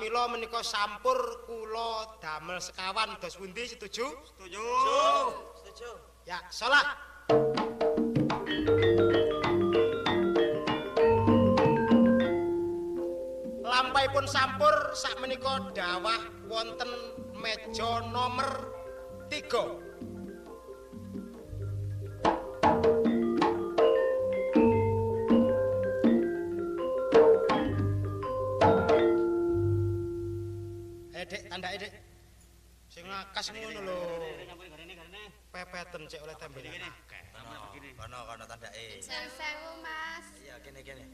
Pramila menika sampur kula damel sekawan dos pundi setuju? Setuju. Setuju. Ya, salat. Lampahipun sampur sak menika dawah wonten meja nomor 3. Ngono lho. Pepeten cek oleh tembe. Akeh. Kono kono tandake. Sewu Mas. Iya, kene kene.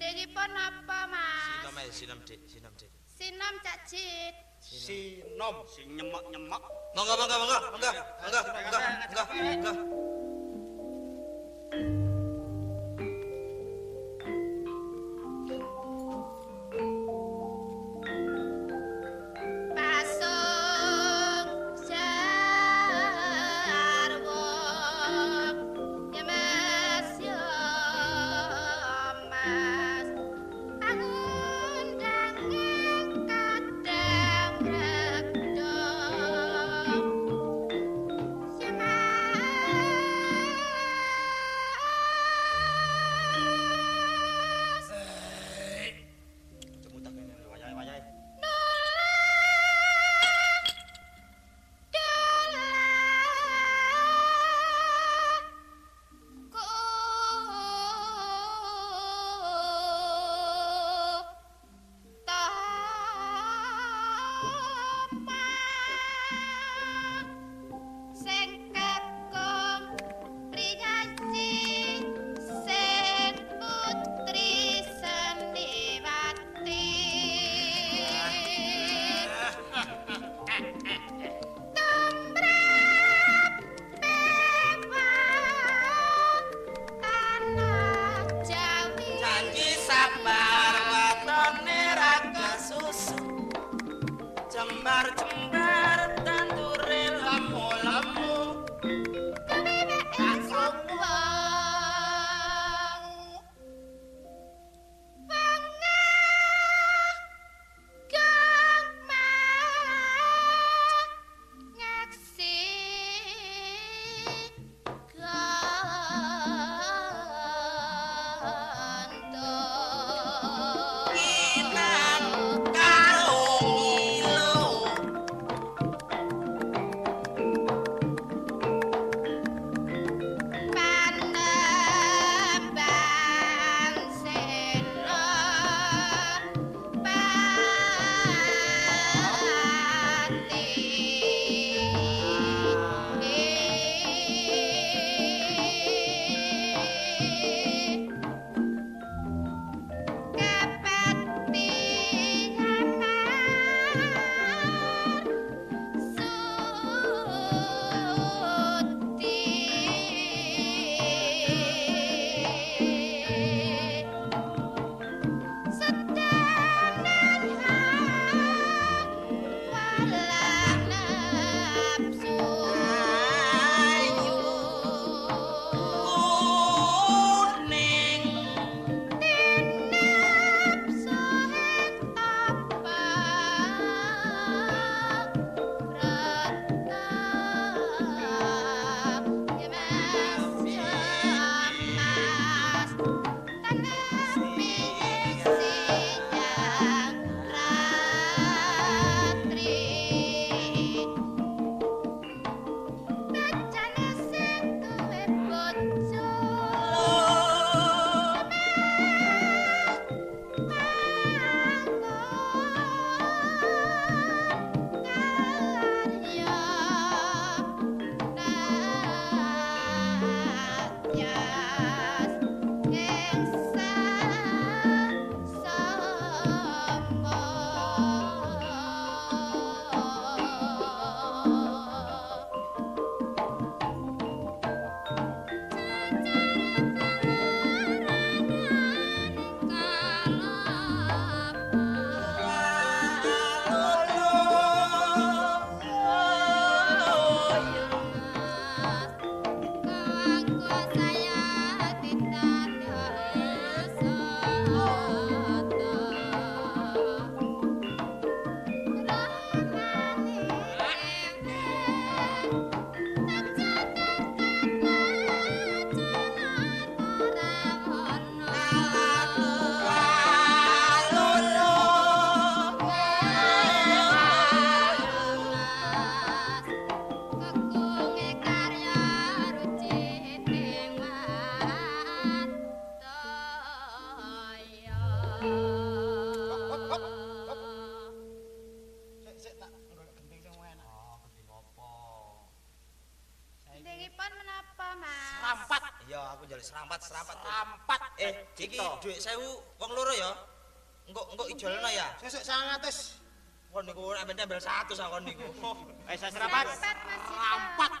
Gendengipun apa mas Sinom ae, sinom Dik, sinom Dik. sinom cak cit Sinom. Sing nyemek-nyemek. Monggo monggo monggo, monggo. Monggo, monggo, monggo, monggo. nempel satu sakon niku. Eh saya serapat, Mas.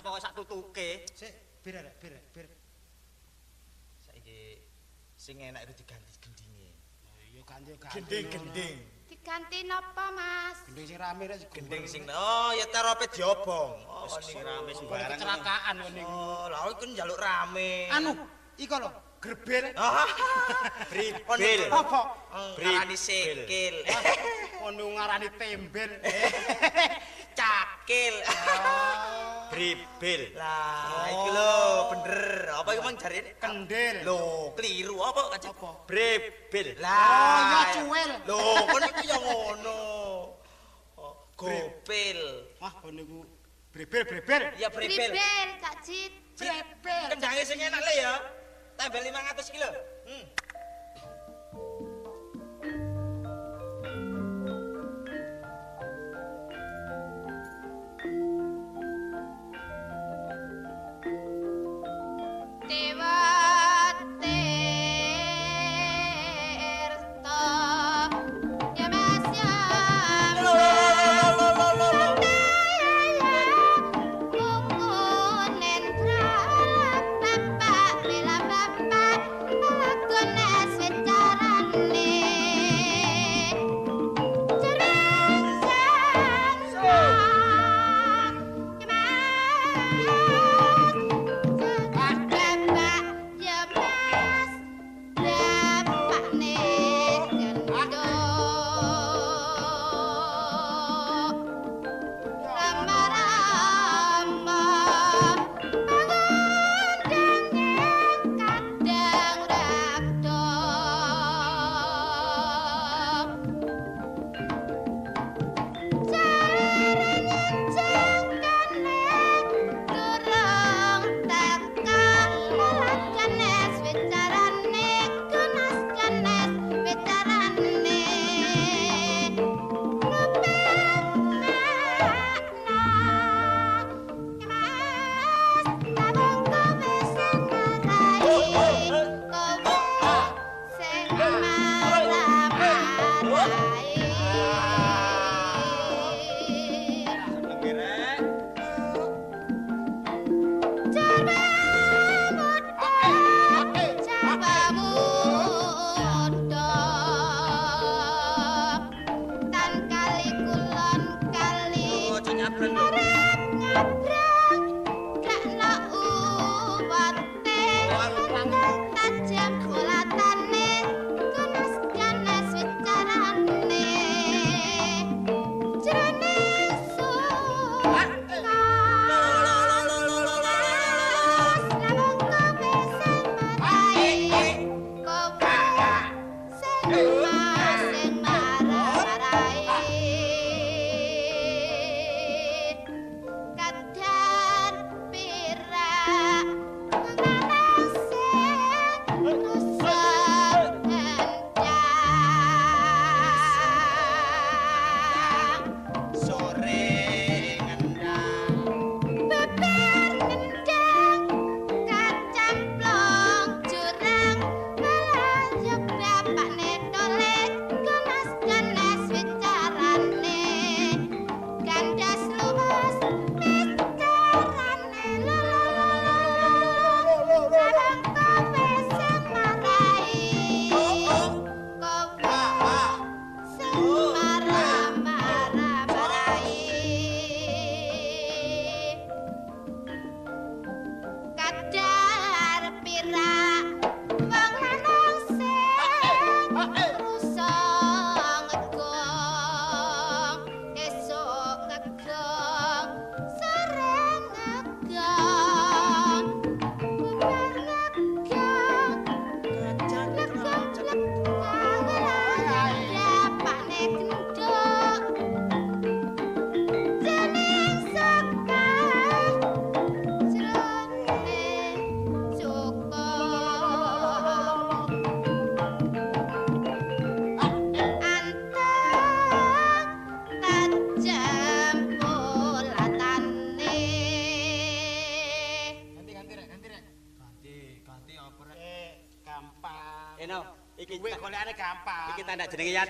Apa siap pokoke sak tutuke. Sik, bir arek, bir, bir. Saiki sing enak itu diganti gendinge. Yo ganti ganti. Gending-gending. Diganti napa, Mas? Gending sing rame rek. Gending sing oh ya tarope diobong. Oh Wis ning rame sembarang. Kecelakaan niku. Oh, lha iku njaluk rame. Anu, iko lho, gerbil. Ah, Bribil. Apa? Ngarani sikil. Ono ngarani tembel. Cakil. Bribil. Lah, iki lho bener. Apa iku mang jarine? Kendil. Lho, keliru apa kacau? Apa? Bribil. Lah, Oh, ya cuwel. Lho, kon iku ya ngono. Oh, Gopil. Wah, kon niku brebil brebil. Ya bribel. Bribel, Cak Cit. Brebil. Kendange sing enak le ya. Tambah 500 kilo. Hmm.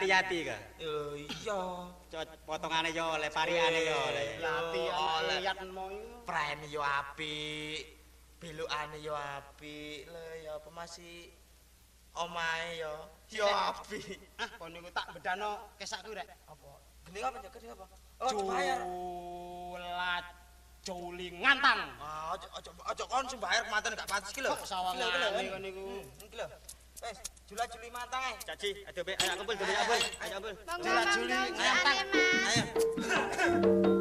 Yati-yati ka. Yo iya. Cot potongane yo oleh pariane yo oleh. Yati oleh. ayat mau iku. Prene yo apik. Belokane yo apik. Lho ya apa masih omahe yo. Yo apik. Ah, kon niku tak bedano kesakku rek. Apa? Geni apa geni apa? Oh, dibayar. Julat juli ngantang. Ah, ojo ojo ojo kon sing bayar kematen gak pantes ki lho. Kok sawangane kon niku. Hmm, Iki lho. Wes, jula-juli mantang ae. Caci, ayo be, ayo kumpul demi abul, ayo abul. Monggo Julat monggo Juli, Mas. Ayo.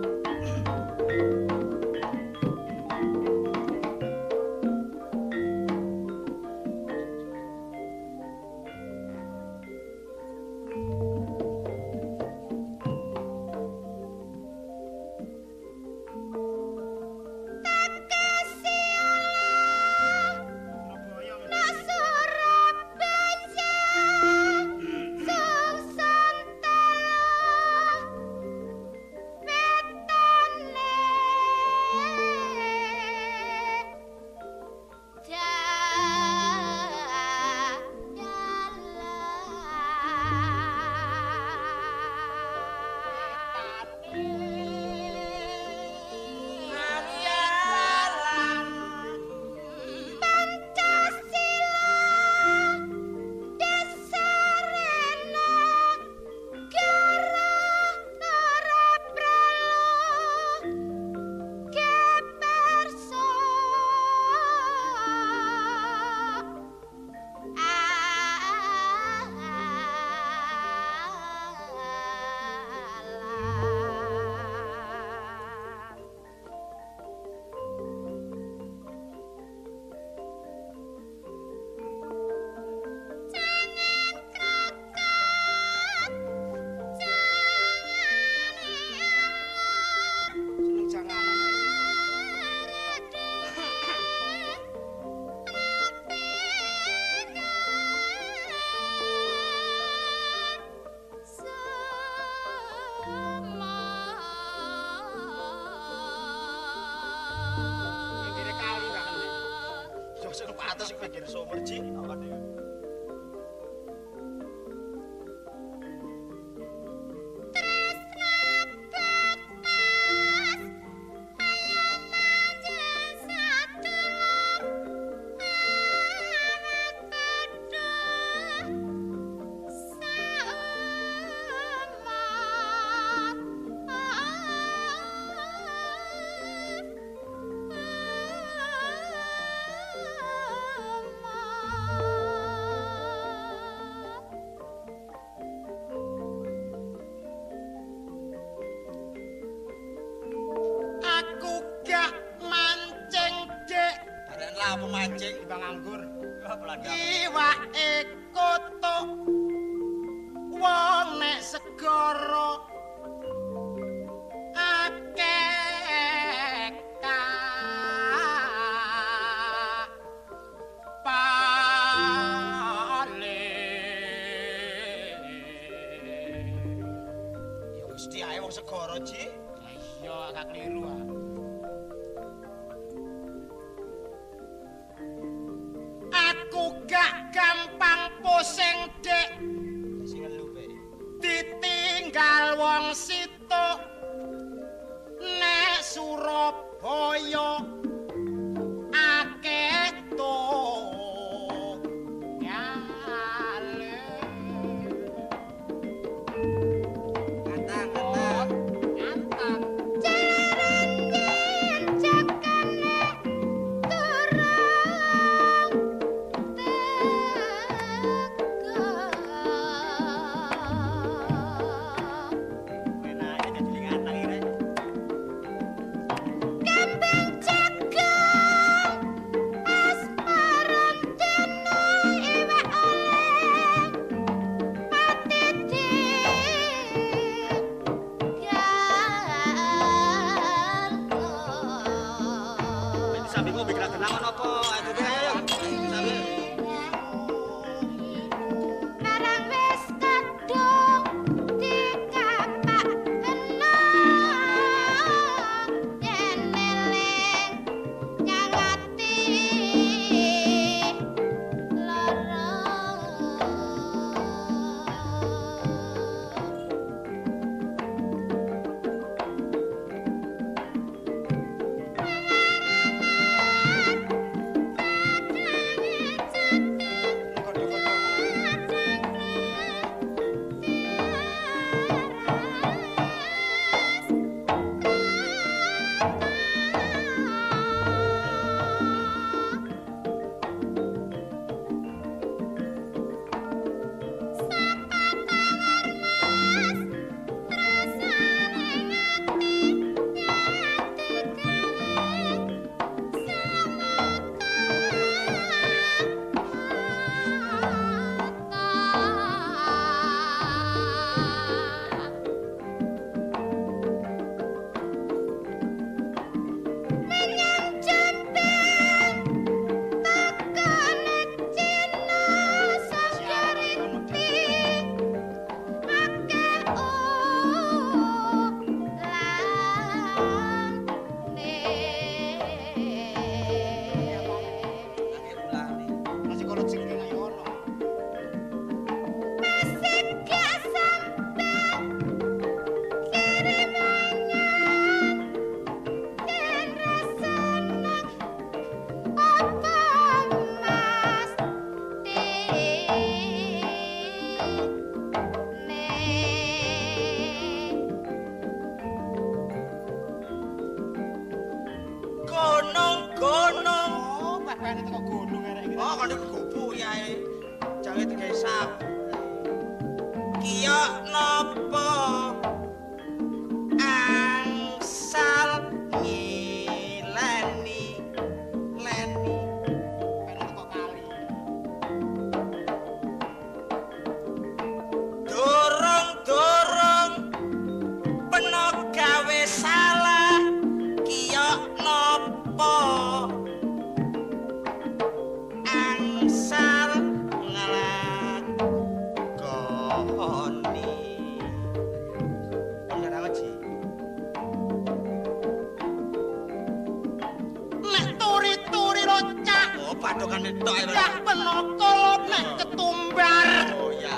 Yo sing pantes sing pinggir sumur ji. Apa niku? Aku wong situ nek Surabaya kandhe tok. Ya penaka nek ketumbar. Oh ya.